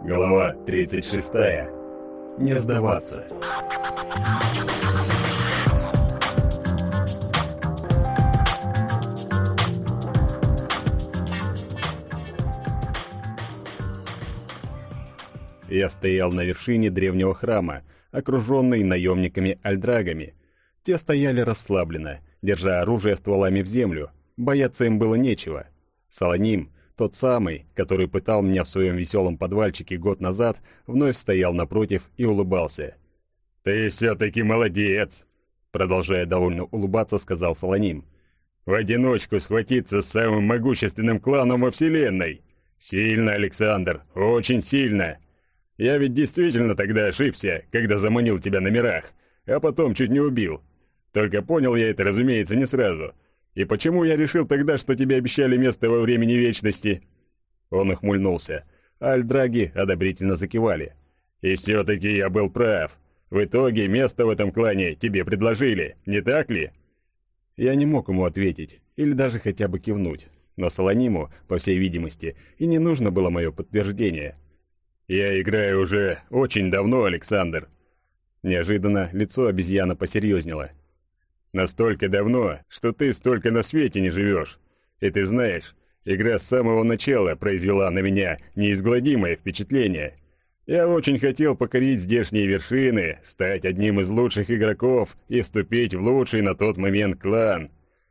Глава 36. Не сдаваться. Я стоял на вершине древнего храма, окруженный наемниками-альдрагами. Те стояли расслабленно, держа оружие стволами в землю. Бояться им было нечего. Солоним, тот самый, который пытал меня в своем веселом подвальчике год назад, вновь стоял напротив и улыбался. «Ты все-таки молодец!» Продолжая довольно улыбаться, сказал Солоним. «В одиночку схватиться с самым могущественным кланом во Вселенной! Сильно, Александр, очень сильно! Я ведь действительно тогда ошибся, когда заманил тебя на мирах, а потом чуть не убил. Только понял я это, разумеется, не сразу. И почему я решил тогда, что тебе обещали место во времени вечности?» Он ухмыльнулся, альдраги одобрительно закивали. «И все-таки я был прав. В итоге место в этом клане тебе предложили, не так ли?» Я не мог ему ответить, или даже хотя бы кивнуть. Но Солониму, по всей видимости, и не нужно было мое подтверждение. «Я играю уже очень давно, Александр». Неожиданно лицо обезьяна посерьезнело. Настолько давно, что ты столько на свете не живешь. И ты знаешь, игра с самого начала произвела на меня неизгладимое впечатление. Я очень хотел покорить здешние вершины, стать одним из лучших игроков и вступить в лучший на тот момент клан.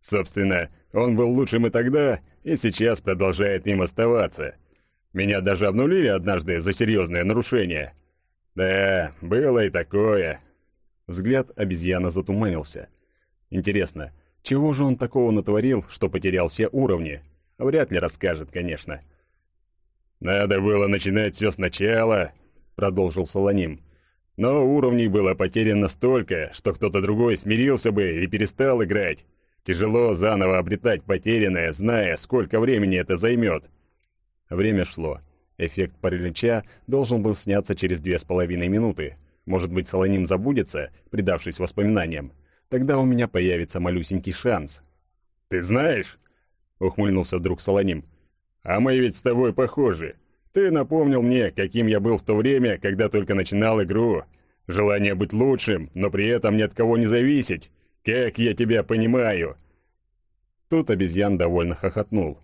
Собственно, он был лучшим и тогда, и сейчас продолжает им оставаться. Меня даже обнулили однажды за серьезное нарушение. Да, было и такое. Взгляд обезьяна затуманился. Интересно, чего же он такого натворил, что потерял все уровни? Вряд ли расскажет, конечно. «Надо было начинать все сначала», — продолжил Солоним. «Но уровней было потеряно столько, что кто-то другой смирился бы и перестал играть. Тяжело заново обретать потерянное, зная, сколько времени это займет». Время шло. Эффект паралича должен был сняться через две с половиной минуты. Может быть, Солоним забудется, предавшись воспоминаниям. Тогда у меня появится малюсенький шанс. «Ты знаешь?» — ухмыльнулся вдруг Солоним. «А мы ведь с тобой похожи. Ты напомнил мне, каким я был в то время, когда только начинал игру. Желание быть лучшим, но при этом ни от кого не зависеть. Как я тебя понимаю!» Тут обезьян довольно хохотнул.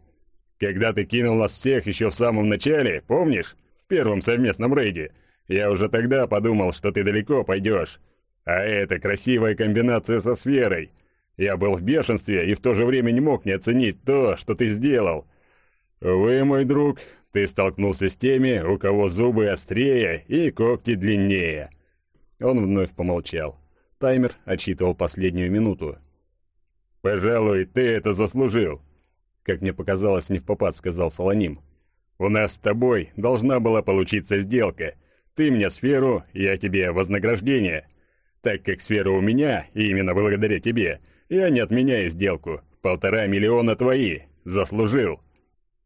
«Когда ты кинул нас всех еще в самом начале, помнишь? В первом совместном рейде. Я уже тогда подумал, что ты далеко пойдешь. А это красивая комбинация со сферой. Я был в бешенстве и в то же время не мог не оценить то, что ты сделал. Вы, мой друг, ты столкнулся с теми, у кого зубы острее и когти длиннее. Он вновь помолчал. Таймер отсчитывал последнюю минуту. «Пожалуй, ты это заслужил», — как мне показалось, не в попад сказал Солоним. «У нас с тобой должна была получиться сделка. Ты мне сферу, я тебе вознаграждение так как сфера у меня, и именно благодаря тебе, я не отменяю сделку. Полтора миллиона твои. Заслужил.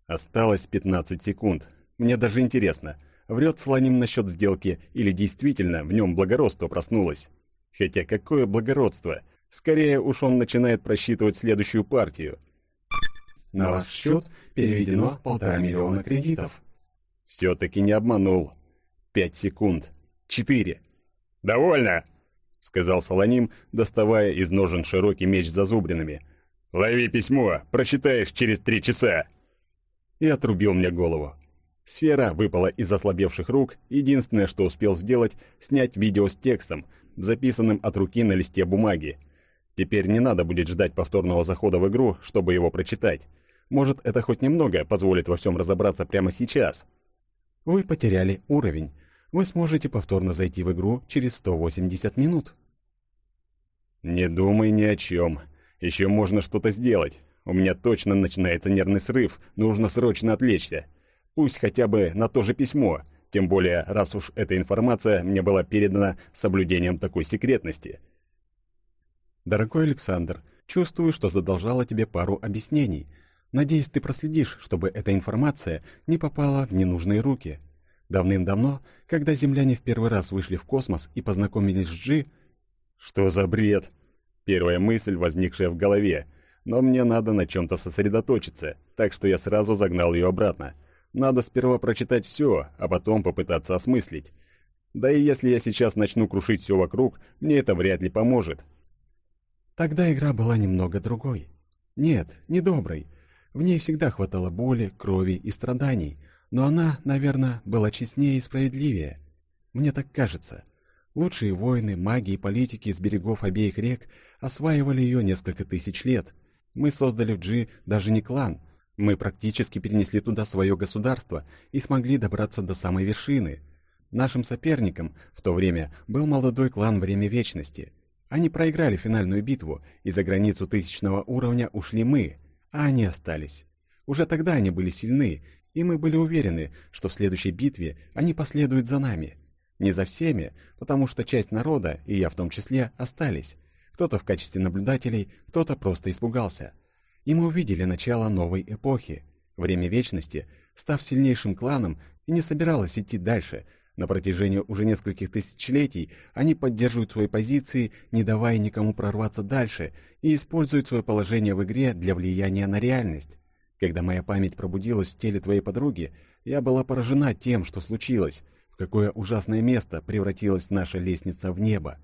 Осталось 15 секунд. Мне даже интересно, врет Слоним насчет сделки или действительно в нем благородство проснулось. Хотя какое благородство? Скорее уж он начинает просчитывать следующую партию. На ваш счет переведено полтора миллиона кредитов. Все-таки не обманул. Пять секунд. Четыре. «Довольно!» — сказал Солоним, доставая из ножен широкий меч с зазубринами. «Лови письмо, прочитаешь через три часа!» И отрубил мне голову. Сфера выпала из ослабевших рук, единственное, что успел сделать, снять видео с текстом, записанным от руки на листе бумаги. Теперь не надо будет ждать повторного захода в игру, чтобы его прочитать. Может, это хоть немного позволит во всем разобраться прямо сейчас. Вы потеряли уровень вы сможете повторно зайти в игру через 180 минут. Не думай ни о чем. Еще можно что-то сделать. У меня точно начинается нервный срыв, нужно срочно отвлечься. Пусть хотя бы на то же письмо, тем более, раз уж эта информация мне была передана соблюдением такой секретности. Дорогой Александр, чувствую, что задолжала тебе пару объяснений. Надеюсь, ты проследишь, чтобы эта информация не попала в ненужные руки. Давным-давно, когда земляне в первый раз вышли в космос и познакомились с Джи... Что за бред? Первая мысль, возникшая в голове. Но мне надо на чем-то сосредоточиться, так что я сразу загнал ее обратно. Надо сперва прочитать все, а потом попытаться осмыслить. Да и если я сейчас начну крушить все вокруг, мне это вряд ли поможет. Тогда игра была немного другой. Нет, не доброй. В ней всегда хватало боли, крови и страданий, но она, наверное, была честнее и справедливее. Мне так кажется. Лучшие воины, маги и политики с берегов обеих рек осваивали ее несколько тысяч лет. Мы создали в Джи даже не клан. Мы практически перенесли туда свое государство и смогли добраться до самой вершины. Нашим соперником в то время был молодой клан Время Вечности. Они проиграли финальную битву, и за границу тысячного уровня ушли мы, а они остались. Уже тогда они были сильны, и мы были уверены, что в следующей битве они последуют за нами. Не за всеми, потому что часть народа, и я в том числе, остались. Кто-то в качестве наблюдателей, кто-то просто испугался. И мы увидели начало новой эпохи. Время Вечности, став сильнейшим кланом, и не собиралась идти дальше. На протяжении уже нескольких тысячелетий они поддерживают свои позиции, не давая никому прорваться дальше, и используют свое положение в игре для влияния на реальность. Когда моя память пробудилась в теле твоей подруги, я была поражена тем, что случилось, в какое ужасное место превратилась наша лестница в небо.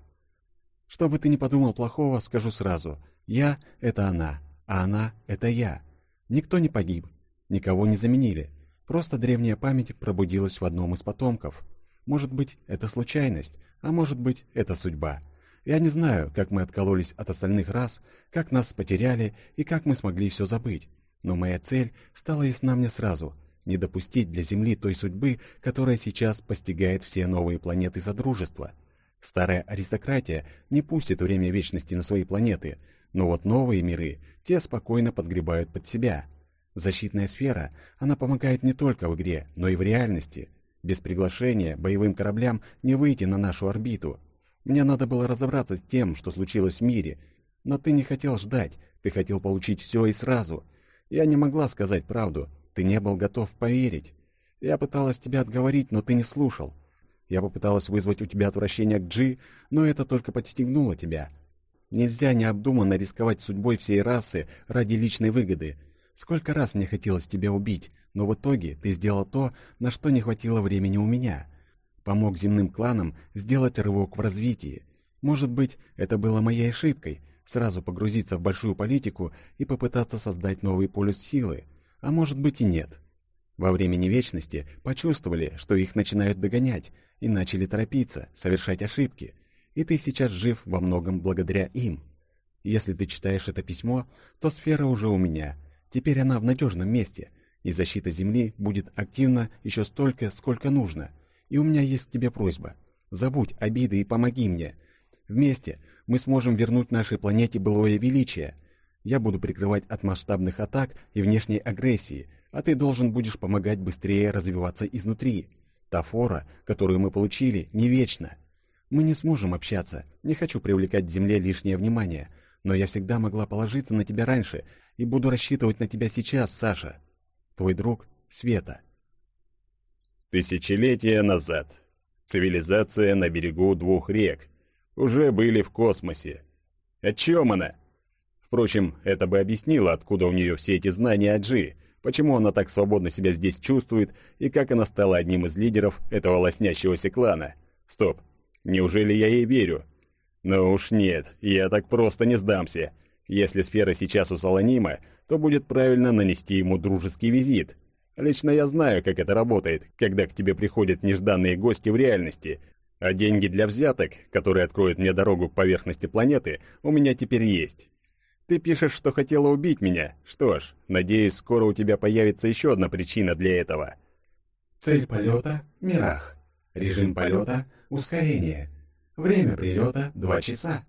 Что бы ты ни подумал плохого, скажу сразу. Я — это она, а она — это я. Никто не погиб, никого не заменили. Просто древняя память пробудилась в одном из потомков. Может быть, это случайность, а может быть, это судьба. Я не знаю, как мы откололись от остальных рас, как нас потеряли и как мы смогли все забыть. Но моя цель стала ясна мне сразу — не допустить для Земли той судьбы, которая сейчас постигает все новые планеты Содружества. Старая аристократия не пустит время вечности на свои планеты, но вот новые миры, те спокойно подгребают под себя. Защитная сфера, она помогает не только в игре, но и в реальности. Без приглашения боевым кораблям не выйти на нашу орбиту. Мне надо было разобраться с тем, что случилось в мире, но ты не хотел ждать, ты хотел получить все и сразу — я не могла сказать правду, ты не был готов поверить. Я пыталась тебя отговорить, но ты не слушал. Я попыталась вызвать у тебя отвращение к Джи, но это только подстегнуло тебя. Нельзя необдуманно рисковать судьбой всей расы ради личной выгоды. Сколько раз мне хотелось тебя убить, но в итоге ты сделал то, на что не хватило времени у меня. Помог земным кланам сделать рывок в развитии. Может быть, это было моей ошибкой — сразу погрузиться в большую политику и попытаться создать новый полюс силы, а может быть и нет. Во времени вечности почувствовали, что их начинают догонять, и начали торопиться, совершать ошибки, и ты сейчас жив во многом благодаря им. Если ты читаешь это письмо, то сфера уже у меня, теперь она в надежном месте, и защита Земли будет активна еще столько, сколько нужно. И у меня есть к тебе просьба. Забудь обиды и помоги мне, Вместе мы сможем вернуть нашей планете былое величие. Я буду прикрывать от масштабных атак и внешней агрессии, а ты должен будешь помогать быстрее развиваться изнутри. Та фора, которую мы получили, не вечна. Мы не сможем общаться, не хочу привлекать Земле лишнее внимание, но я всегда могла положиться на тебя раньше и буду рассчитывать на тебя сейчас, Саша. Твой друг Света. Тысячелетия назад. Цивилизация на берегу двух рек – уже были в космосе. О чем она? Впрочем, это бы объяснило, откуда у нее все эти знания о Джи, почему она так свободно себя здесь чувствует и как она стала одним из лидеров этого лоснящегося клана. Стоп, неужели я ей верю? Ну уж нет, я так просто не сдамся. Если сфера сейчас у Солонима, то будет правильно нанести ему дружеский визит. Лично я знаю, как это работает, когда к тебе приходят нежданные гости в реальности, а деньги для взяток, которые откроют мне дорогу к поверхности планеты, у меня теперь есть. Ты пишешь, что хотела убить меня. Что ж, надеюсь, скоро у тебя появится еще одна причина для этого. Цель полета — Мирах. Режим полета — ускорение. Время прилета — два часа.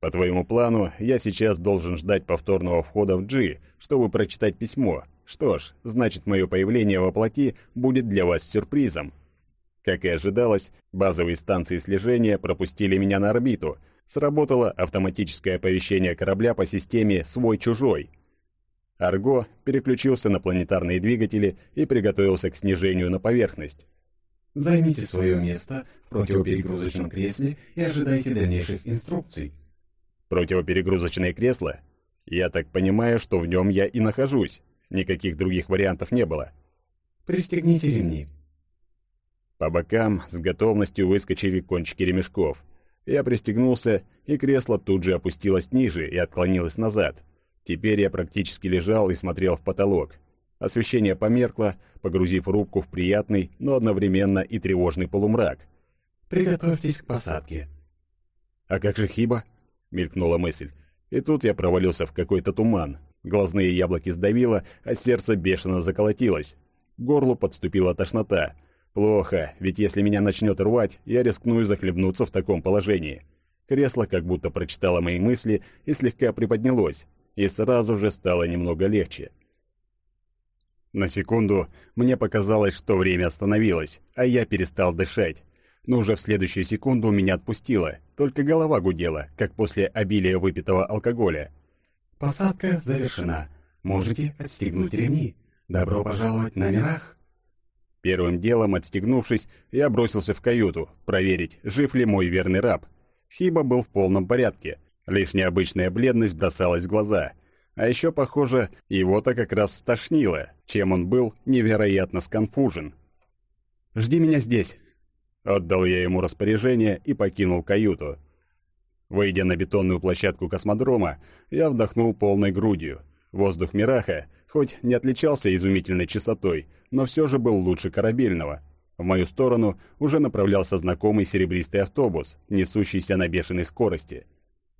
По твоему плану, я сейчас должен ждать повторного входа в G, чтобы прочитать письмо. Что ж, значит, мое появление во плоти будет для вас сюрпризом. Как и ожидалось, базовые станции слежения пропустили меня на орбиту. Сработало автоматическое оповещение корабля по системе «Свой-чужой». Арго переключился на планетарные двигатели и приготовился к снижению на поверхность. «Займите свое место в противоперегрузочном кресле и ожидайте дальнейших инструкций». «Противоперегрузочное кресло? Я так понимаю, что в нем я и нахожусь. Никаких других вариантов не было». Пристегните ремни». По бокам с готовностью выскочили кончики ремешков. Я пристегнулся, и кресло тут же опустилось ниже и отклонилось назад. Теперь я практически лежал и смотрел в потолок. Освещение померкло, погрузив рубку в приятный, но одновременно и тревожный полумрак. «Приготовьтесь к посадке». «А как же Хиба?» — мелькнула мысль. И тут я провалился в какой-то туман. Глазные яблоки сдавило, а сердце бешено заколотилось. К горлу подступила тошнота. Плохо, ведь если меня начнет рвать, я рискну захлебнуться в таком положении. Кресло как будто прочитало мои мысли и слегка приподнялось, и сразу же стало немного легче. На секунду мне показалось, что время остановилось, а я перестал дышать. Но уже в следующую секунду меня отпустило, только голова гудела, как после обилия выпитого алкоголя. «Посадка завершена. Можете отстегнуть ремни. Добро пожаловать на Мирах!» Первым делом, отстегнувшись, я бросился в каюту, проверить, жив ли мой верный раб. Хиба был в полном порядке, лишь необычная бледность бросалась в глаза. А еще, похоже, его-то как раз стошнило, чем он был невероятно сконфужен. «Жди меня здесь!» Отдал я ему распоряжение и покинул каюту. Выйдя на бетонную площадку космодрома, я вдохнул полной грудью. Воздух Мираха, хоть не отличался изумительной чистотой, но все же был лучше корабельного. В мою сторону уже направлялся знакомый серебристый автобус, несущийся на бешеной скорости.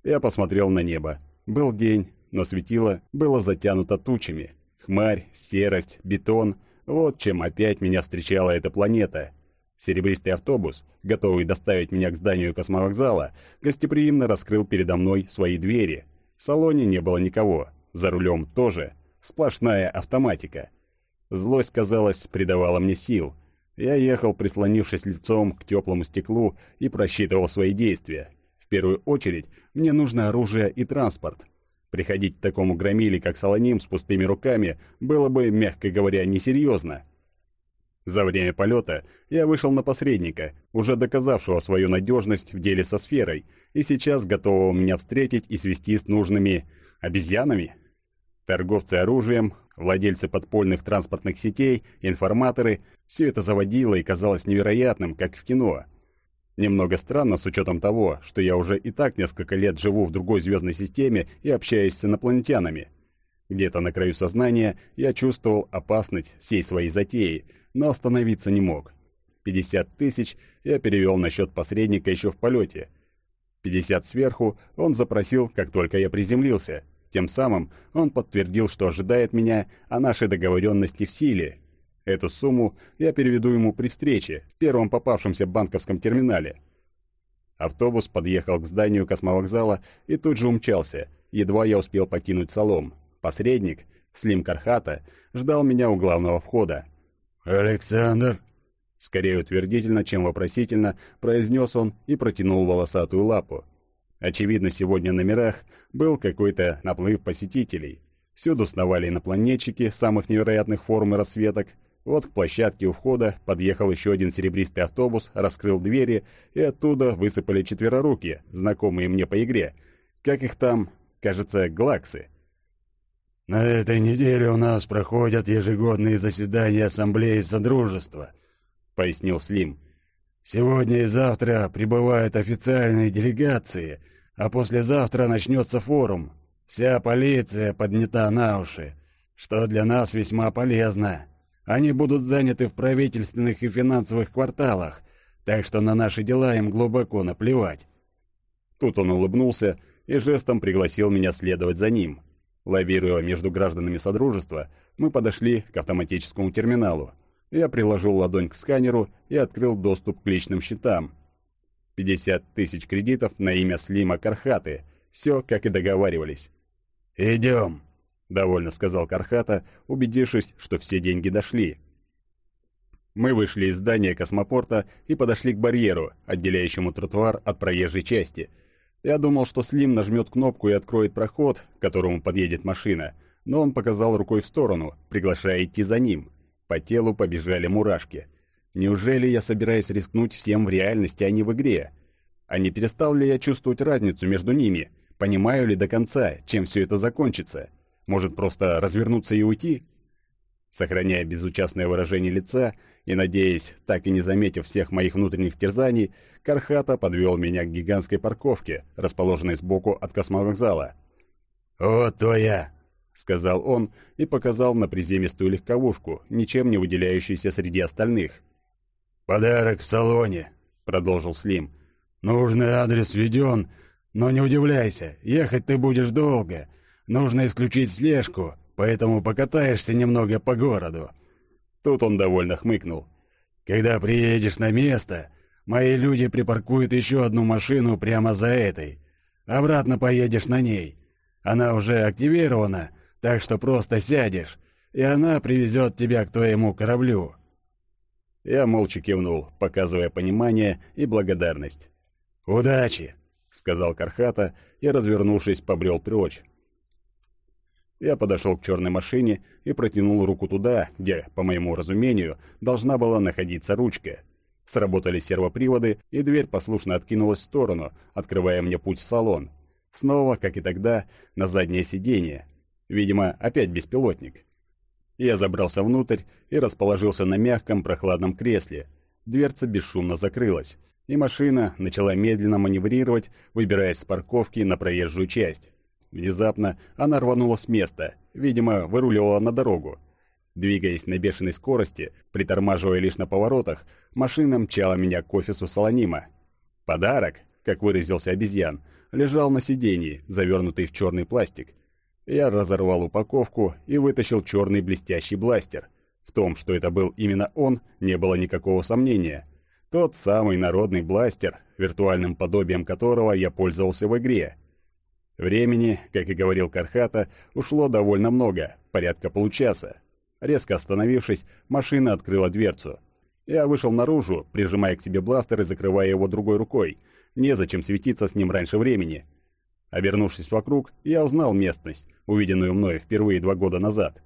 Я посмотрел на небо. Был день, но светило было затянуто тучами. Хмарь, серость, бетон — вот чем опять меня встречала эта планета. Серебристый автобус, готовый доставить меня к зданию космовокзала, гостеприимно раскрыл передо мной свои двери. В салоне не было никого, за рулем тоже. Сплошная автоматика. Злость, казалось, придавала мне сил. Я ехал, прислонившись лицом к теплому стеклу и просчитывал свои действия. В первую очередь, мне нужно оружие и транспорт. Приходить к такому громиле, как Солоним, с пустыми руками, было бы, мягко говоря, несерьезно. За время полета я вышел на посредника, уже доказавшего свою надежность в деле со сферой, и сейчас готового меня встретить и свести с нужными обезьянами. Торговцы оружием, владельцы подпольных транспортных сетей, информаторы – все это заводило и казалось невероятным, как в кино. Немного странно с учетом того, что я уже и так несколько лет живу в другой звездной системе и общаюсь с инопланетянами. Где-то на краю сознания я чувствовал опасность всей своей затеи – но остановиться не мог. 50 тысяч я перевел на счет посредника еще в полете. 50 сверху он запросил, как только я приземлился. Тем самым он подтвердил, что ожидает меня, а наши договоренности в силе. Эту сумму я переведу ему при встрече в первом попавшемся банковском терминале. Автобус подъехал к зданию космовокзала и тут же умчался, едва я успел покинуть салон. Посредник, Слим Кархата, ждал меня у главного входа. «Александр!» Скорее утвердительно, чем вопросительно, произнес он и протянул волосатую лапу. Очевидно, сегодня на мирах был какой-то наплыв посетителей. Всюду сновали инопланетчики самых невероятных форм и расцветок. Вот к площадке у входа подъехал еще один серебристый автобус, раскрыл двери, и оттуда высыпали четвероруки, знакомые мне по игре. Как их там, кажется, глаксы. На этой неделе у нас проходят ежегодные заседания Ассамблеи Содружества», — пояснил Слим. «Сегодня и завтра прибывают официальные делегации, а послезавтра начнется форум. Вся полиция поднята на уши, что для нас весьма полезно. Они будут заняты в правительственных и финансовых кварталах, так что на наши дела им глубоко наплевать». Тут он улыбнулся и жестом пригласил меня следовать за ним. Лавируя между гражданами Содружества, мы подошли к автоматическому терминалу. Я приложил ладонь к сканеру и открыл доступ к личным счетам. 50 тысяч кредитов на имя Слима Кархаты. Все, как и договаривались. «Идем», — довольно сказал Кархата, убедившись, что все деньги дошли. Мы вышли из здания космопорта и подошли к барьеру, отделяющему тротуар от проезжей части — я думал, что Слим нажмет кнопку и откроет проход, к которому подъедет машина, но он показал рукой в сторону, приглашая идти за ним. По телу побежали мурашки. Неужели я собираюсь рискнуть всем в реальности, а не в игре? А не перестал ли я чувствовать разницу между ними? Понимаю ли до конца, чем все это закончится? Может, просто развернуться и уйти? Сохраняя безучастное выражение лица и надеясь, так и не заметив всех моих внутренних терзаний, Кархата подвел меня к гигантской парковке, расположенной сбоку от космовокзала. «Вот твоя!» — сказал он и показал на приземистую легковушку, ничем не выделяющуюся среди остальных. «Подарок в салоне», — продолжил Слим. «Нужный адрес введен, но не удивляйся, ехать ты будешь долго. Нужно исключить слежку, поэтому покатаешься немного по городу». Тут он довольно хмыкнул. «Когда приедешь на место, мои люди припаркуют еще одну машину прямо за этой. Обратно поедешь на ней. Она уже активирована, так что просто сядешь, и она привезет тебя к твоему кораблю». Я молча кивнул, показывая понимание и благодарность. «Удачи!» — сказал Кархата и, развернувшись, побрел прочь. Я подошел к черной машине и протянул руку туда, где, по моему разумению, должна была находиться ручка. Сработали сервоприводы, и дверь послушно откинулась в сторону, открывая мне путь в салон. Снова, как и тогда, на заднее сиденье. Видимо, опять беспилотник. Я забрался внутрь и расположился на мягком прохладном кресле. Дверца бесшумно закрылась, и машина начала медленно маневрировать, выбираясь с парковки на проезжую часть. Внезапно она рванула с места, видимо, выруливала на дорогу. Двигаясь на бешеной скорости, притормаживая лишь на поворотах, машина мчала меня к офису Солонима. Подарок, как выразился обезьян, лежал на сиденье, завернутый в черный пластик. Я разорвал упаковку и вытащил черный блестящий бластер. В том, что это был именно он, не было никакого сомнения. Тот самый народный бластер, виртуальным подобием которого я пользовался в игре. Времени, как и говорил Кархата, ушло довольно много, порядка получаса. Резко остановившись, машина открыла дверцу. Я вышел наружу, прижимая к себе бластер и закрывая его другой рукой. Незачем светиться с ним раньше времени. Обернувшись вокруг, я узнал местность, увиденную мною впервые два года назад.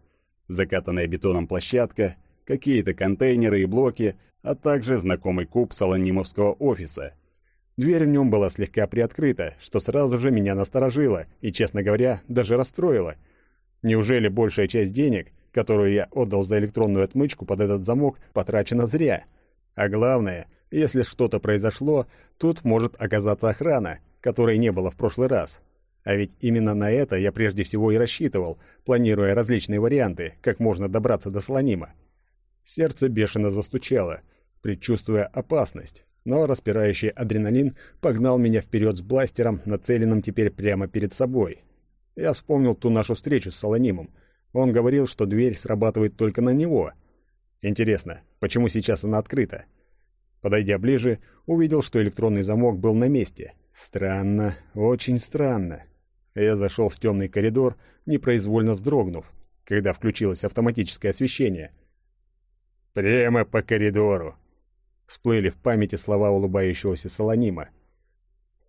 Закатанная бетоном площадка, какие-то контейнеры и блоки, а также знакомый куб Солонимовского офиса. Дверь в нем была слегка приоткрыта, что сразу же меня насторожило и, честно говоря, даже расстроило. Неужели большая часть денег, которую я отдал за электронную отмычку под этот замок, потрачена зря? А главное, если что-то произошло, тут может оказаться охрана, которой не было в прошлый раз. А ведь именно на это я прежде всего и рассчитывал, планируя различные варианты, как можно добраться до Слонима. Сердце бешено застучало, предчувствуя опасность, но распирающий адреналин погнал меня вперед с бластером, нацеленным теперь прямо перед собой. Я вспомнил ту нашу встречу с Солонимом. Он говорил, что дверь срабатывает только на него. Интересно, почему сейчас она открыта? Подойдя ближе, увидел, что электронный замок был на месте. Странно, очень странно. Я зашел в темный коридор, непроизвольно вздрогнув, когда включилось автоматическое освещение. «Прямо по коридору!» Всплыли в памяти слова улыбающегося Солонима.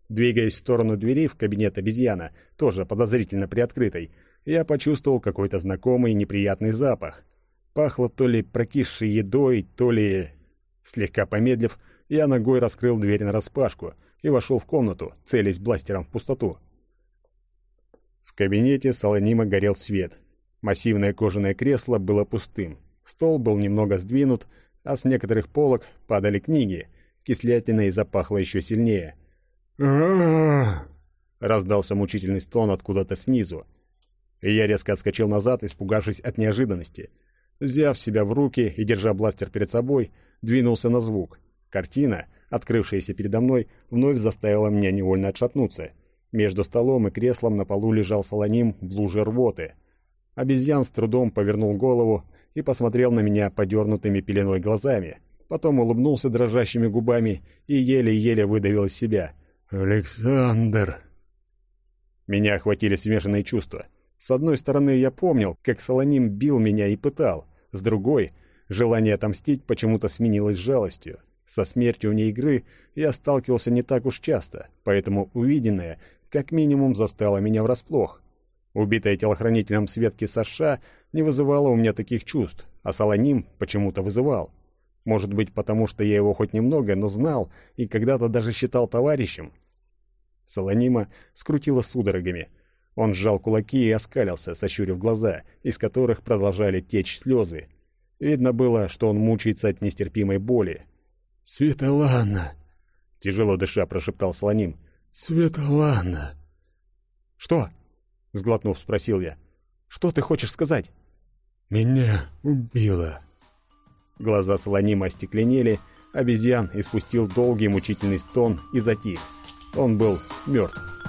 Двигаясь в сторону двери в кабинет обезьяна, тоже подозрительно приоткрытой, я почувствовал какой-то знакомый неприятный запах. Пахло то ли прокисшей едой, то ли... Слегка помедлив, я ногой раскрыл дверь нараспашку и вошел в комнату, целясь бластером в пустоту. В кабинете Солонима горел свет. Массивное кожаное кресло было пустым. Стол был немного сдвинут, а с некоторых полок падали книги. Кислятиной запахло еще сильнее. раздался мучительный стон откуда-то снизу. И я резко отскочил назад, испугавшись от неожиданности. Взяв себя в руки и держа бластер перед собой, двинулся на звук. Картина, открывшаяся передо мной, вновь заставила меня невольно отшатнуться. Между столом и креслом на полу лежал солоним в луже рвоты. Обезьян с трудом повернул голову, и посмотрел на меня подернутыми пеленой глазами. Потом улыбнулся дрожащими губами и еле-еле выдавил из себя. «Александр!» Меня охватили смешанные чувства. С одной стороны, я помнил, как Солоним бил меня и пытал. С другой, желание отомстить почему-то сменилось жалостью. Со смертью вне игры я сталкивался не так уж часто, поэтому увиденное как минимум застало меня врасплох. Убитая телохранителем Светки Саша не вызывала у меня таких чувств, а Солоним почему-то вызывал. Может быть, потому что я его хоть немного, но знал и когда-то даже считал товарищем. Солонима скрутила судорогами. Он сжал кулаки и оскалился, сощурив глаза, из которых продолжали течь слезы. Видно было, что он мучается от нестерпимой боли. «Светлана!» — тяжело дыша прошептал Слоним. «Светлана!» «Что?» — сглотнув, спросил я. «Что ты хочешь сказать?» «Меня убило!» Глаза Солонима остекленели, обезьян испустил долгий мучительный стон и затих. Он был мертв.